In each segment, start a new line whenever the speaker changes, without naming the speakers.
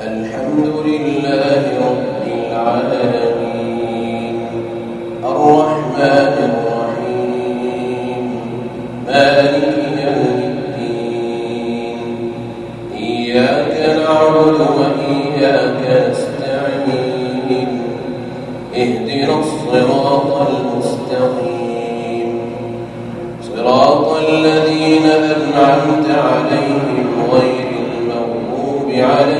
الحمد لله رب العالمين. الرحمن الرحيم. مالك إياك نعبد وإياك نستعين. اهدنا الصراط المستقيم. صراط الذين أنعمت عليهم غير المغضوب عليهم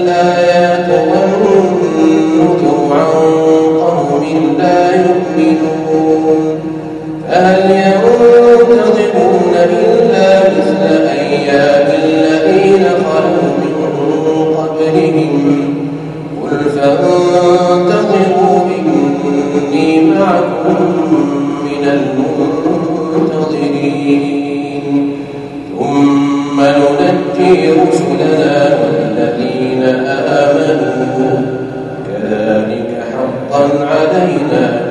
المنتصرين. ثم ننجي رسلنا والذين آمنوا. كذلك حقا علينا.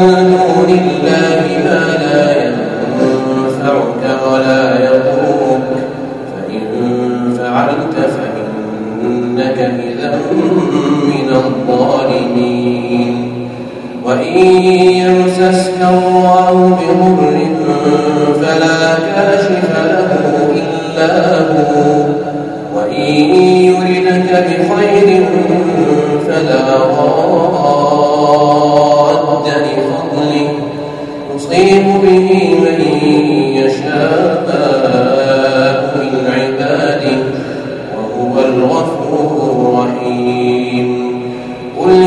فعلت فإنك إذا من الظالمين وإن يمسسك الله بغر فلا كاشف له إلا هو وإن يردك بخير فلا راد لفضله يصيب به من يشاء